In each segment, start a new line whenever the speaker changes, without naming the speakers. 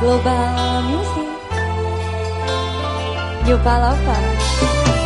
Global Music
Jumpa Lover.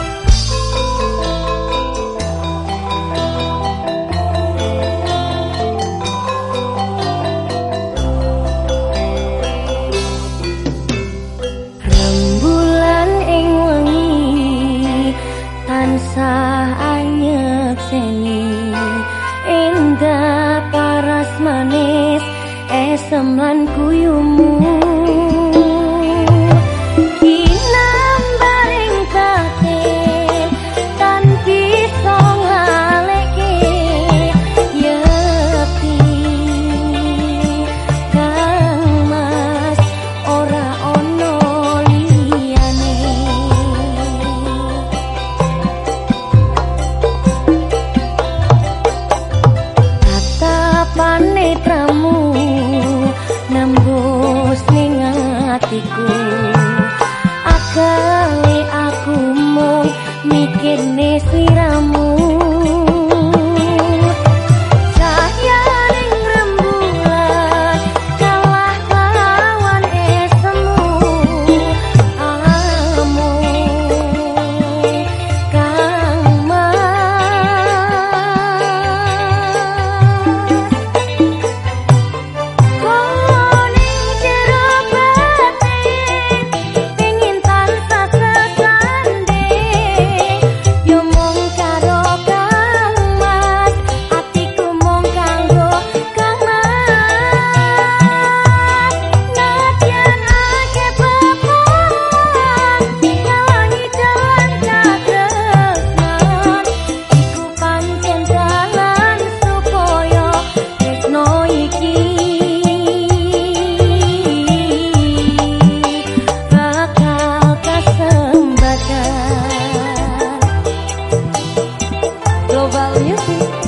Hatiku Akali aku mau mikir sliramu music